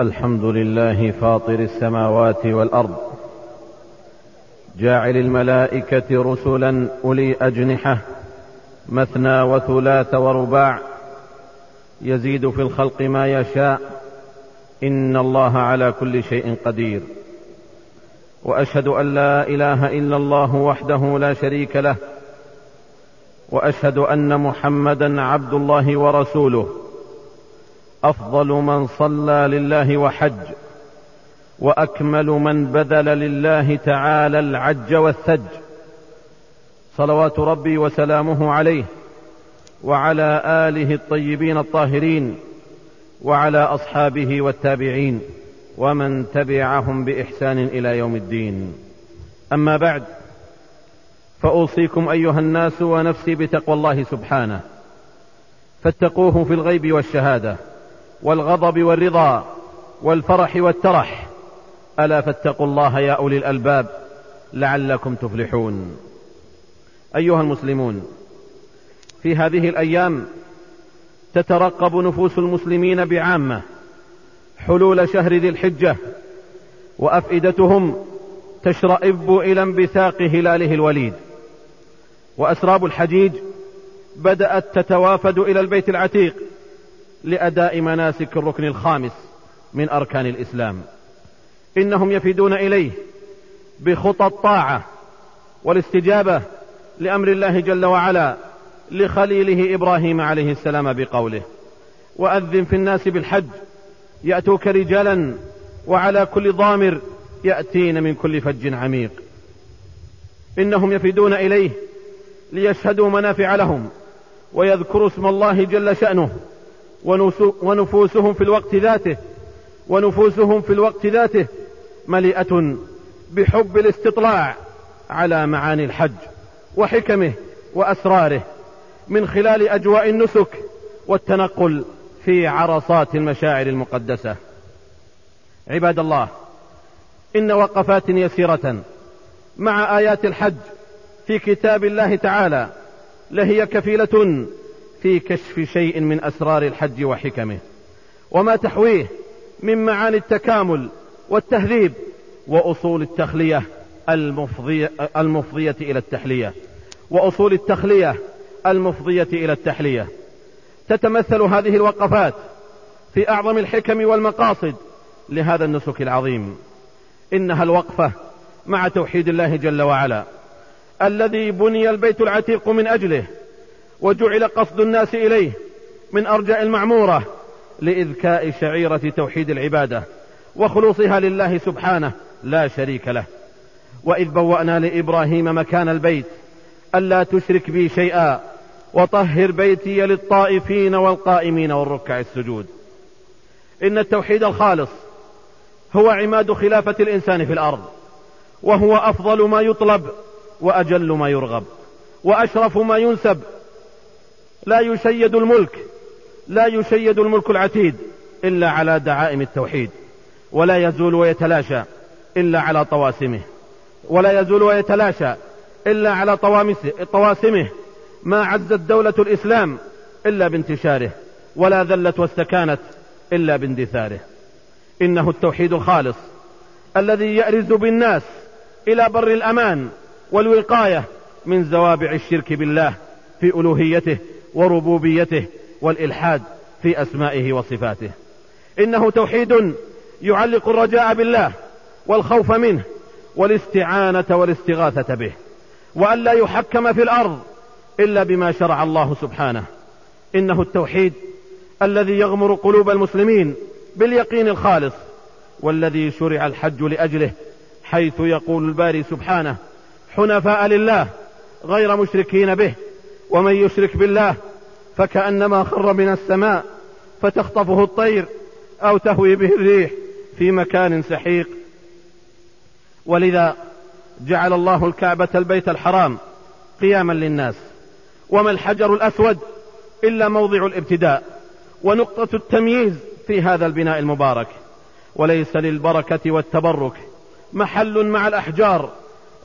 الحمد لله فاطر السماوات والأرض جاعل الملائكة رسلا أولي أجنحة مثنى وثلاث ورباع يزيد في الخلق ما يشاء إن الله على كل شيء قدير. وأشهد أن لا إله إلا الله وحده لا شريك له وأشهد أن محمدا عبد الله ورسوله. أفضل من صلى لله وحج وأكمل من بذل لله تعالى العج والثج. صلوات ربي وسلامه عليه وعلى آله الطيبين الطاهرين وعلى أصحابه والتابعين ومن تبعهم بإحسان إلى يوم الدين. أما بعد فأوصيكم أيها الناس ونفسي بتقوى الله سبحانه. فاتقوه في الغيب والشهادة. والغضب والرضا والفرح والترح. ألا فاتقوا الله يا أولي الألباب لعلكم تفلحون. أيها المسلمون في هذه الأيام تترقب نفوس المسلمين بعامة حلول شهر ذي الحجة وأفئدتهم تشرئب إلى انبثاق هلاله الوليد. وأسراب الحجيج بدأت تتوافد إلى البيت العتيق لأداء مناسك الركن الخامس من أركان الإسلام. إنهم يفدون إليه بخطى الطاعة والاستجابة لأمر الله جل وعلا لخليله إبراهيم عليه السلام بقوله. وأذن في الناس بالحج يأتوك رجالا وعلى كل ضامر يأتين من كل فج عميق. إنهم يفدون إليه ليشهدوا منافع لهم ويذكروا اسم الله جل شأنه. ونفوسهم في الوقت ذاته ونفوسهم في الوقت ذاته مليئة بحب الاستطلاع على معاني الحج وحكمه وأسراره من خلال أجواء النسك والتنقل في عرصات المشاعر المقدسة. عباد الله إن وقفات يسيرة مع آيات الحج في كتاب الله تعالى لهي كفيلة في كشف شيء من أسرار الحج وحكمه وما تحويه من معاني التكامل والتهذيب وأصول التخلية المفضية, المفضية إلى التحلية وأصول التخلية المفضية إلى التحلية. تتمثل هذه الوقفات في أعظم الحكم والمقاصد لهذا النسك العظيم. إنها الوقفة مع توحيد الله جل وعلا الذي بني البيت العتيق من أجله وجعل قصد الناس إليه من أرجاء المعمورة لإذكاء شعيرة توحيد العبادة وخلوصها لله سبحانه لا شريك له. وإذ بوأنا لإبراهيم مكان البيت ألا تشرك بي شيئا وطهر بيتي للطائفين والقائمين والركع السجود. إن التوحيد الخالص هو عماد خلافة الإنسان في الأرض وهو أفضل ما يطلب وأجل ما يرغب وأشرف ما ينسب لا يشيد الملك لا يشيد الملك العتيد إلا على دعائم التوحيد ولا يزول ويتلاشى إلا على طواسمه ولا يزول ويتلاشى إلا على طواسمه. ما عزت دولة الإسلام إلا بانتشاره ولا ذلت واستكانت إلا باندثاره. إنه التوحيد الخالص الذي يأرز بالناس إلى بر الأمان والوقاية من زوابع الشرك بالله في ألوهيته. وربوبيته والإلحاد في أسمائه وصفاته. إنه توحيد يعلق الرجاء بالله والخوف منه والاستعانة والاستغاثة به وأن لا يحكم في الأرض إلا بما شرع الله سبحانه. إنه التوحيد الذي يغمر قلوب المسلمين باليقين الخالص والذي شرع الحج لأجله حيث يقول الباري سبحانه حنفاء لله غير مشركين به ومن يشرك بالله فكأنما خر من السماء فتخطفه الطير أو تهوي به الريح في مكان سحيق. ولذا جعل الله الكعبة البيت الحرام قياما للناس. وما الحجر الأسود إلا موضع الابتداء ونقطة التمييز في هذا البناء المبارك. وليس للبركة والتبرك محل مع الأحجار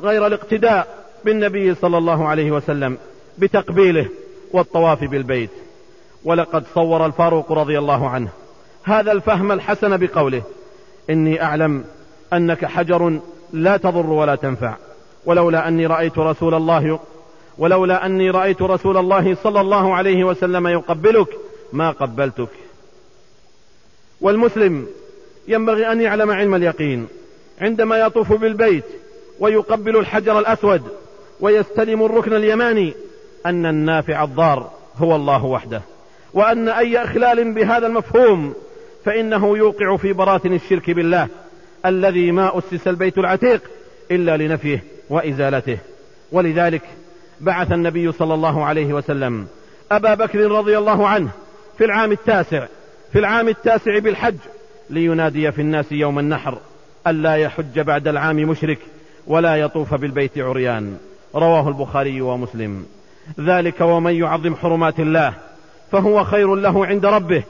غير الاقتداء بالنبي صلى الله عليه وسلم. بتقبيله والطواف بالبيت. ولقد صور الفاروق رضي الله عنه هذا الفهم الحسن بقوله إني أعلم أنك حجر لا تضر ولا تنفع ولولا أني رأيت رسول الله ولولا أني رأيت رسول الله صلى الله عليه وسلم يقبلك ما قبلتك. والمسلم ينبغي أن يعلم علم اليقين عندما يطوف بالبيت ويقبل الحجر الأسود ويستلم الركن اليماني أن النافع الضار هو الله وحده وأن أي إخلال بهذا المفهوم فإنه يوقع في براثن الشرك بالله الذي ما أسس البيت العتيق إلا لنفيه وإزالته. ولذلك بعث النبي صلى الله عليه وسلم أبا بكر رضي الله عنه في العام التاسع في العام التاسع بالحج لينادي في الناس يوم النحر ألا يحج بعد العام مشرك ولا يطوف بالبيت عريان. رواه البخاري ومسلم. ذلك ومن يعظم حرمات الله فهو خير له عند ربه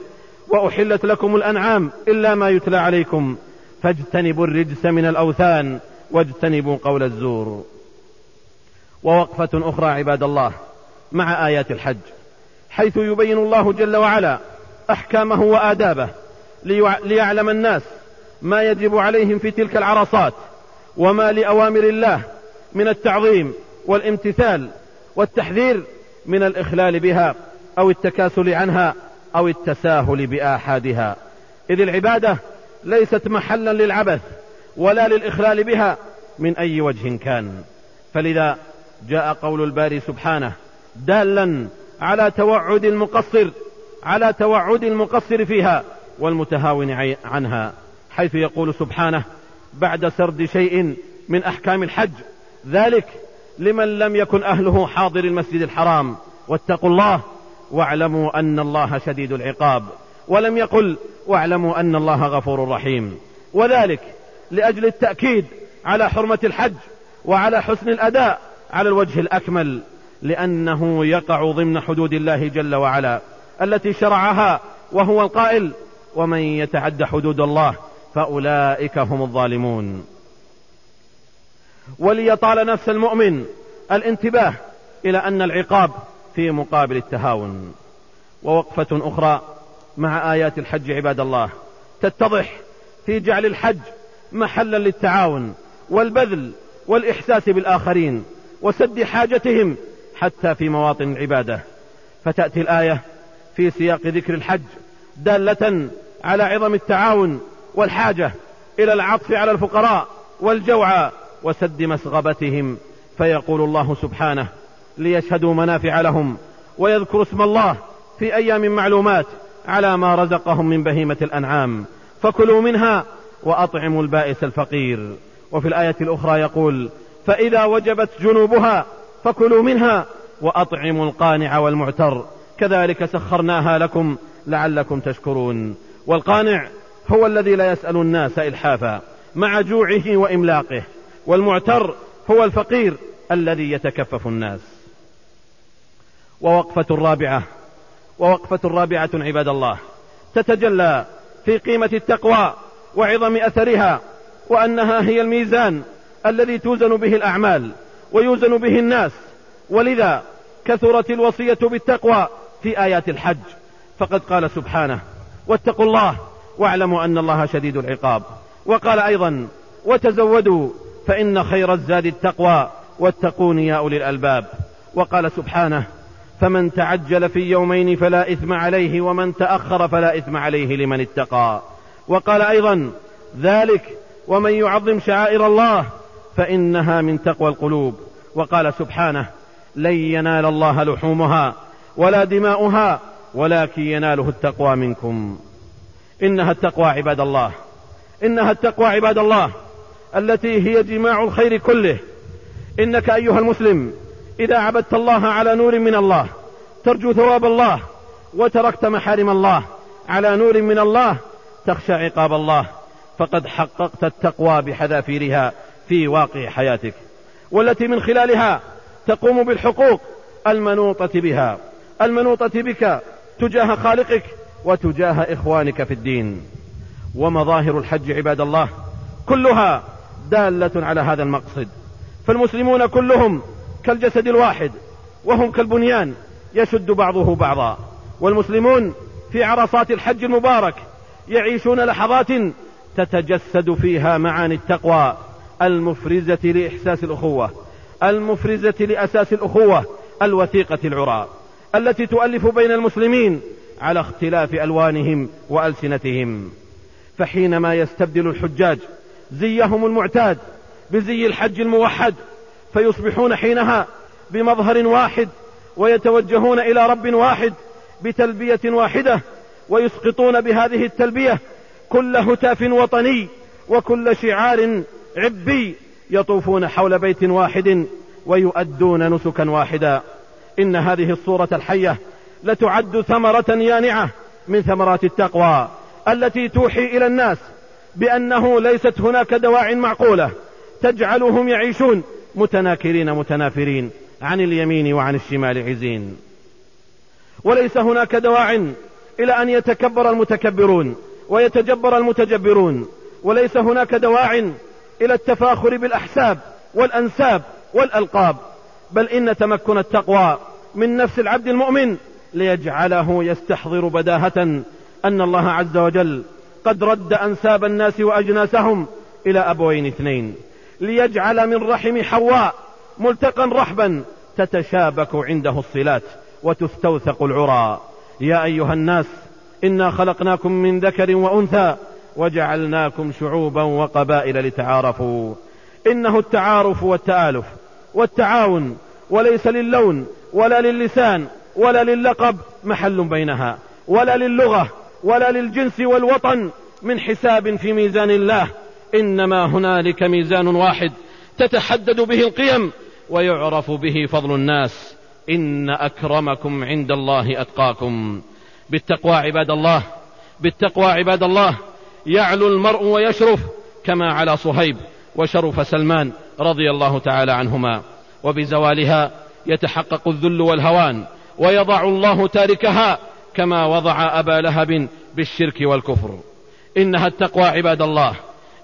وأحلت لكم الأنعام إلا ما يتلى عليكم فاجتنبوا الرجس من الأوثان واجتنبوا قول الزور. ووقفة أخرى عباد الله مع آيات الحج حيث يبين الله جل وعلا أحكامه وآدابه ليعلم الناس ما يجب عليهم في تلك العرصات وما لأوامر الله من التعظيم والامتثال والتحذير من الإخلال بها أو التكاسل عنها أو التساهل بآحادها. إذ العبادة ليست محلا للعبث ولا للإخلال بها من أي وجه كان. فلذا جاء قول الباري سبحانه دالا على توعد المقصر على توعد المقصر فيها والمتهاون عنها حيث يقول سبحانه بعد سرد شيء من أحكام الحج ذلك لمن لم يكن أهله حاضر المسجد الحرام. واتقوا الله واعلموا أن الله شديد العقاب. ولم يقل واعلموا أن الله غفور رحيم. وذلك لأجل التأكيد على حرمة الحج وعلى حسن الأداء على الوجه الأكمل. لأنه يقع ضمن حدود الله جل وعلا التي شرعها وهو القائل ومن يتعد حدود الله فأولئك هم الظالمون. وليطال نفس المؤمن الانتباه إلى أن العقاب في مقابل التهاون. ووقفة أخرى مع آيات الحج عباد الله. تتضح في جعل الحج محلا للتعاون والبذل والإحساس بالآخرين وسد حاجتهم حتى في مواطن العبادة. فتأتي الآية في سياق ذكر الحج دالة على عظم التعاون والحاجة إلى العطف على الفقراء والجوعى وسد مسغبتهم فيقول الله سبحانه ليشهدوا منافع لهم ويذكروا اسم الله في أيام معلومات على ما رزقهم من بهيمة الأنعام. فكلوا منها وأطعموا البائس الفقير. وفي الآية الأخرى يقول فإذا وجبت جنوبها فكلوا منها وأطعموا القانع والمعتر. كذلك سخرناها لكم لعلكم تشكرون. والقانع هو الذي لا يسأل الناس إلحافا مع جوعه وإملاقه. والمعتر هو الفقير الذي يتكفف الناس. ووقفة الرابعة ووقفة رابعة عباد الله تتجلى في قيمة التقوى وعظم أثرها وأنها هي الميزان الذي توزن به الأعمال ويوزن به الناس. ولذا كثرت الوصية بالتقوى في آيات الحج. فقد قال سبحانه واتقوا الله واعلموا أن الله شديد العقاب. وقال أيضا وتزودوا فإن خير الزاد التقوى واتقون يا أولي الألباب. وقال سبحانه فمن تعجل في يومين فلا إثم عليه ومن تأخر فلا إثم عليه لمن اتقى. وقال أيضا ذلك ومن يعظم شعائر الله فإنها من تقوى القلوب. وقال سبحانه لن ينال الله لحومها ولا دماؤها ولكن يناله التقوى منكم. إنها التقوى عباد الله. إنها التقوى عباد الله. التي هي جماع الخير كله. إنك أيها المسلم إذا عبدت الله على نور من الله ترجو ثواب الله وتركت محارم الله على نور من الله تخشى عقاب الله. فقد حققت التقوى بحذافيرها في واقع حياتك والتي من خلالها تقوم بالحقوق المنوطة بها. المنوطة بك تجاه خالقك وتجاه إخوانك في الدين. ومظاهر الحج عباد الله كلها دالة على هذا المقصد. فالمسلمون كلهم كالجسد الواحد وهم كالبنيان يشد بعضه بعضا. والمسلمون في عرصات الحج المبارك يعيشون لحظات تتجسد فيها معاني التقوى المفرزة لإحساس الأخوة المفرزة لأساس الأخوة الوثيقة العراء التي تؤلف بين المسلمين على اختلاف ألوانهم وألسنتهم. فحينما يستبدل الحجاج زيهم المعتاد بزي الحج الموحد فيصبحون حينها بمظهر واحد ويتوجهون إلى رب واحد بتلبية واحدة ويسقطون بهذه التلبية كل هتاف وطني وكل شعار عبي يطوفون حول بيت واحد ويؤدون نسكا واحدا. إن هذه الصورة الحية لتعد ثمرة يانعة من ثمرات التقوى التي توحي إلى الناس بأنه ليست هناك دواع معقولة. تجعلهم يعيشون متناكرين متنافرين عن اليمين وعن الشمال عزين. وليس هناك دواع إلى أن يتكبر المتكبرون ويتجبر المتجبرون. وليس هناك دواع إلى التفاخر بالأحساب والأنساب والألقاب. بل إن تمكن التقوى من نفس العبد المؤمن ليجعله يستحضر بداهة أن الله عز وجل قد رد أنساب الناس وأجناسهم إلى أبوين اثنين. ليجعل من رحم حواء ملتقا رحبا تتشابك عنده الصلات وتستوثق العرى. يا أيها الناس إنا خلقناكم من ذكر وأنثى وجعلناكم شعوبا وقبائل لتعارفوا. إنه التعارف والتآلف والتعاون وليس للون ولا للسان ولا للقب محل بينها ولا للغة ولا للجنس والوطن من حساب في ميزان الله. إنما هنالك ميزان واحد تتحدد به القيم ويعرف به فضل الناس. إن أكرمكم عند الله أتقاكم. بالتقوى عباد الله بالتقوى عباد الله. يعلو المرء ويشرف كما على صهيب وشرف سلمان رضي الله تعالى عنهما. وبزوالها يتحقق الذل والهوان ويضع الله تاركها كما وضع أبا لهب بالشرك والكفر. إنها التقوى عباد الله.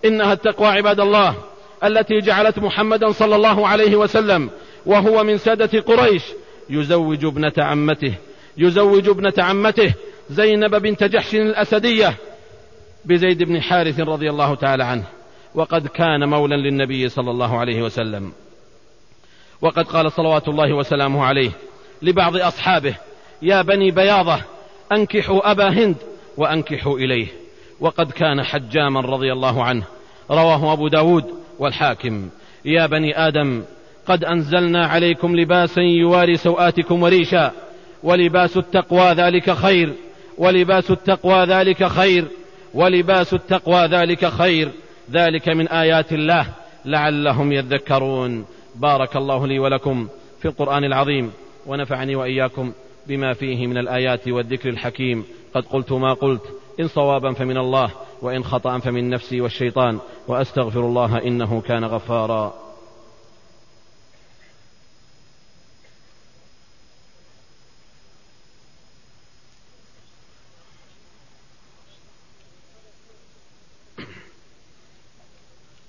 إنها التقوى عباد الله التي جعلت محمدا صلى الله عليه وسلم وهو من سادة قريش يزوج ابنة عمته. يزوج ابنة عمته زينب بنت جحش الأسدية بزيد بن حارث رضي الله تعالى عنه. وقد كان مولا للنبي صلى الله عليه وسلم. وقد قال صلوات الله وسلامه عليه لبعض أصحابه يا بني بياضة أنكحوا أبا هند وأنكحوا إليه. وقد كان حجاما رضي الله عنه. رواه أبو داود والحاكم. يا بني آدم قد أنزلنا عليكم لباسا يواري سوآتكم وريشا. ولباس التقوى ذلك خير. ولباس التقوى ذلك خير. ولباس التقوى ذلك خير. ذلك من آيات الله. لعلهم يذكرون. بارك الله لي ولكم في القرآن العظيم. ونفعني وإياكم. بما فيه من الآيات والذكر الحكيم. قد قلت ما قلت. إن صوابا فمن الله وإن خطأ فمن نفسي والشيطان. وأستغفر الله إنه كان غفارا.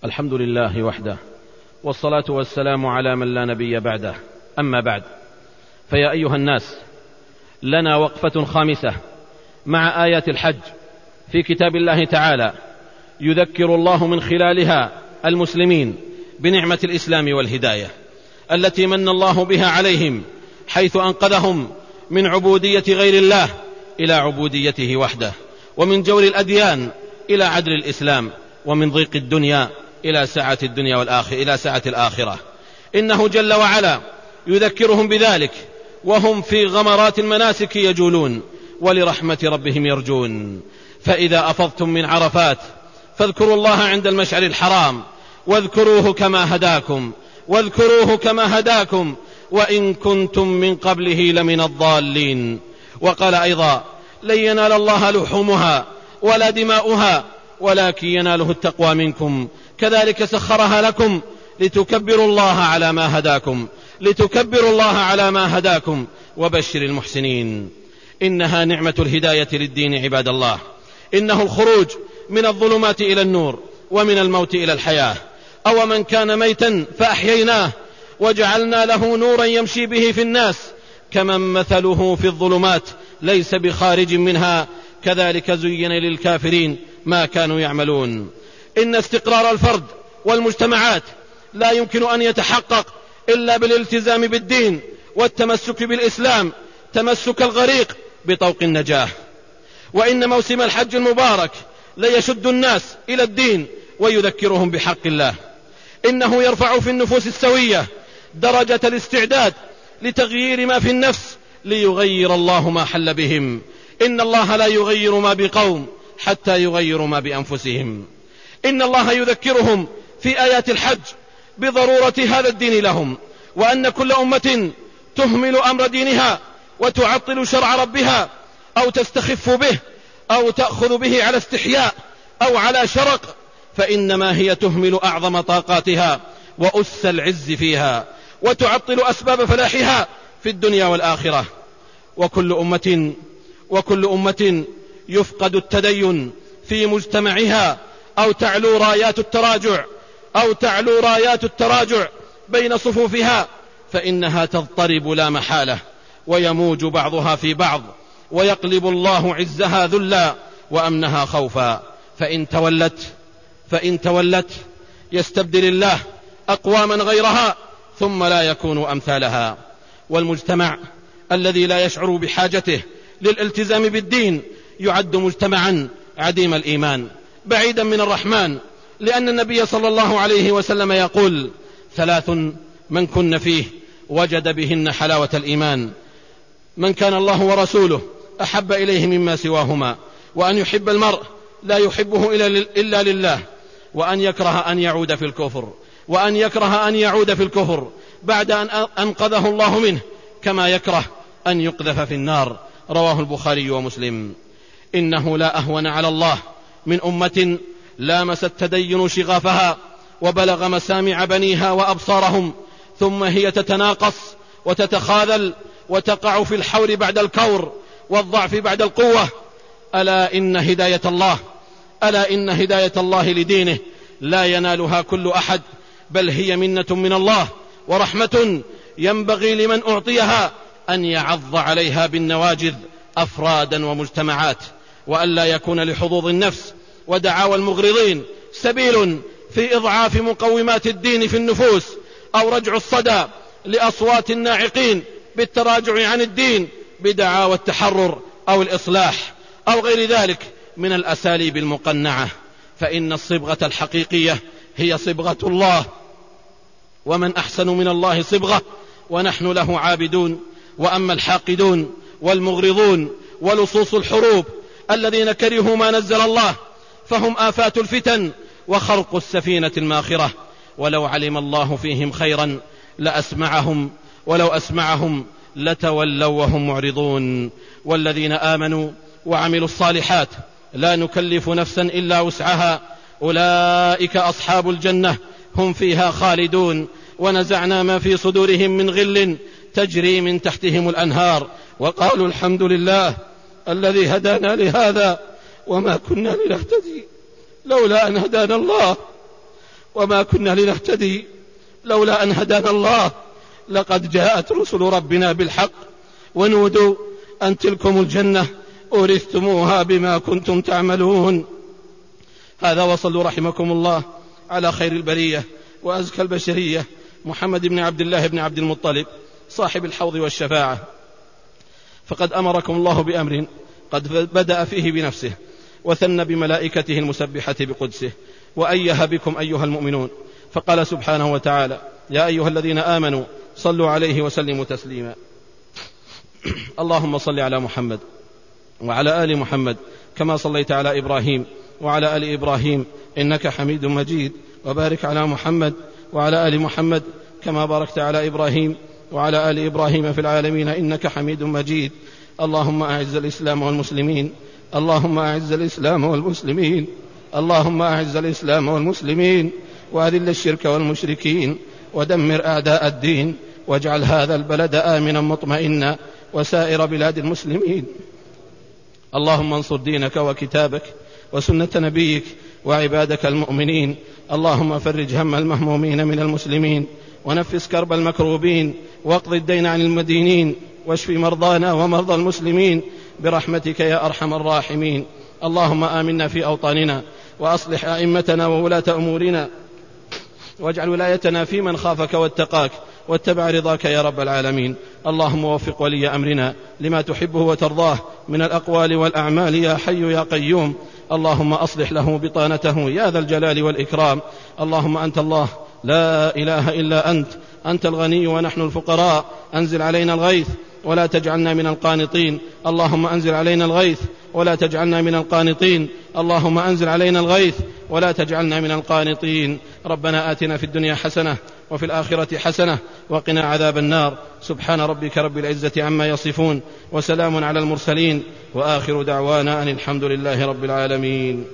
الحمد لله وحده والصلاة والسلام على من لا نبي بعده. أما بعد فيا أيها الناس لنا وقفة خامسة مع آيات الحج في كتاب الله تعالى يذكر الله من خلالها المسلمين بنعمة الإسلام والهداية التي من الله بها عليهم حيث أنقذهم من عبودية غير الله إلى عبوديته وحده ومن جور الأديان إلى عدل الإسلام ومن ضيق الدنيا إلى سعة الدنيا والآخرة إلى سعة الآخرة إنه جل وعلا يذكرهم بذلك وهم في غمرات المناسك يجولون ولرحمة ربهم يرجون. فإذا أفضتم من عرفات فاذكروا الله عند المشعر الحرام واذكروه كما هداكم واذكروه كما هداكم وإن كنتم من قبله لمن الضالين. وقال أيضا لن ينال الله لحومها ولا دماؤها ولكن يناله التقوى منكم. كذلك سخرها لكم لتكبروا الله على ما هداكم لتكبروا الله على ما هداكم وبشر المحسنين. إنها نعمة الهداية للدين عباد الله. إنه الخروج من الظلمات إلى النور ومن الموت إلى الحياة. أو من كان ميتا فأحييناه وجعلنا له نورا يمشي به في الناس. كمن مثله في الظلمات ليس بخارج منها. كذلك زين للكافرين ما كانوا يعملون. إن استقرار الفرد والمجتمعات لا يمكن أن يتحقق إلا بالالتزام بالدين والتمسك بالإسلام تمسك الغريق بطوق النجاة. وإن موسم الحج المبارك ليشد الناس إلى الدين ويذكرهم بحق الله. إنه يرفع في النفوس السوية درجة الاستعداد لتغيير ما في النفس ليغير الله ما حل بهم. إن الله لا يغير ما بقوم حتى يغيروا ما بأنفسهم. إن الله يذكرهم في آيات الحج بضرورة هذا الدين لهم وأن كل أمة تهمل أمر دينها وتعطل شرع ربها أو تستخف به أو تأخذ به على استحياء أو على شرق فإنما هي تهمل أعظم طاقاتها وأس العز فيها وتعطل أسباب فلاحها في الدنيا والآخرة. وكل أمة وكل أمة يفقد التدين في مجتمعها أو تعلو رايات التراجع أو تعلو رايات التراجع بين صفوفها فإنها تضطرب لا محالة ويموج بعضها في بعض ويقلب الله عزها ذلا وأمنها خوفا. فإن تولت فإن تولت يستبدل الله أقواما غيرها ثم لا يكون أمثالها. والمجتمع الذي لا يشعر بحاجته للالتزام بالدين يعد مجتمعا عديم الإيمان بعيدا من الرحمن لأن النبي صلى الله عليه وسلم يقول ثلاث من كن فيه وجد بهن حلاوة الإيمان. من كان الله ورسوله أحب إليه مما سواهما. وأن يحب المرء لا يحبه إلا لله. وأن يكره أن يعود في الكفر. وأن يكره أن يعود في الكفر. بعد أن أنقذه الله منه كما يكره أن يقذف في النار. رواه البخاري ومسلم. إنه لا أهون على الله من أمة لامس التدين شغافها وبلغ مسامع بنيها وأبصارهم ثم هي تتناقص وتتخاذل وتقع في الحور بعد الكور والضعف بعد القوة. ألا إن هداية الله ألا إن هداية الله لدينه. لا ينالها كل أحد بل هي منة من الله ورحمة ينبغي لمن أعطيها أن يعض عليها بالنواجذ أفرادا ومجتمعات وألا يكون لحظوظ النفس ودعاوى المغرضين. سبيل في إضعاف مقومات الدين في النفوس أو رجع الصدى لأصوات الناعقين بالتراجع عن الدين بدعاوى التحرر أو الإصلاح أو غير ذلك من الأساليب المقنعة. فإن الصبغة الحقيقية هي صبغة الله. ومن أحسن من الله صبغة ونحن له عابدون. وأما الحاقدون والمغرضون ولصوص الحروب الذين كرهوا ما نزل الله فهم آفات الفتن وخرق السفينة الماخرة. ولو علم الله فيهم خيرا لأسمعهم ولو أسمعهم لتولوا وهم معرضون. والذين آمنوا وعملوا الصالحات لا نكلف نفسا إلا وسعها. أولئك أصحاب الجنة هم فيها خالدون. ونزعنا ما في صدورهم من غل تجري من تحتهم الأنهار. وقالوا الحمد لله الذي هدانا لهذا وما كنا لنهتدي. لولا أن هدانا الله. وما كنا لنهتدي. لولا أن هدانا الله. لقد جاءت رسل ربنا بالحق ونودوا أن تلكم الجنة أورثتموها بما كنتم تعملون. هذا وصلوا رحمكم الله على خير البرية وأزكى البشرية. محمد بن عبد الله بن عبد المطلب صاحب الحوض والشفاعة. فقد أمركم الله بأمر قد بدأ فيه بنفسه. وثن بملائكته المسبحة بقدسه وأيه بكم أيها المؤمنون. فقال سبحانه وتعالى يا أيها الذين آمنوا صلوا عليه وسلموا تسليما. اللهم صل على محمد وعلى آل محمد كما صليت على إبراهيم وعلى آل إبراهيم إنك حميد مجيد. وبارك على محمد وعلى آل محمد كما باركت على إبراهيم وعلى آل إبراهيم في العالمين إنك حميد مجيد. اللهم أعز الإسلام والمسلمين. اللهم أعز الإسلام والمسلمين اللهم أعز الإسلام والمسلمين وأذل الشرك والمشركين ودمر أعداء الدين واجعل هذا البلد آمنا مطمئنا وسائر بلاد المسلمين. اللهم انصر دينك وكتابك وسنة نبيك وعبادك المؤمنين. اللهم فرج هم المهمومين من المسلمين ونفس كرب المكروبين واقض الدين عن المدينين واشف مرضانا ومرضى المسلمين برحمتك يا أرحم الراحمين. اللهم آمنا في أوطاننا وأصلح أئمتنا وولاة أمورنا. واجعل ولايتنا في من خافك واتقاك واتبع رضاك يا رب العالمين. اللهم وفق ولي أمرنا لما تحبه وترضاه من الأقوال والأعمال يا حي يا قيوم. اللهم أصلح له بطانته يا ذا الجلال والإكرام. اللهم أنت الله. لا إله إلا أنت. أنت الغني ونحن الفقراء. أنزل علينا الغيث. ولا تجعلنا من القانطين. اللهم أنزل علينا الغيث ولا تجعلنا من القانطين. اللهم أنزل علينا الغيث ولا تجعلنا من القانطين. ربنا آتنا في الدنيا حسنة وفي الآخرة حسنة وقنا عذاب النار. سبحان ربك رب العزة عما يصفون وسلام على المرسلين. وآخر دعوانا أن الحمد لله رب العالمين.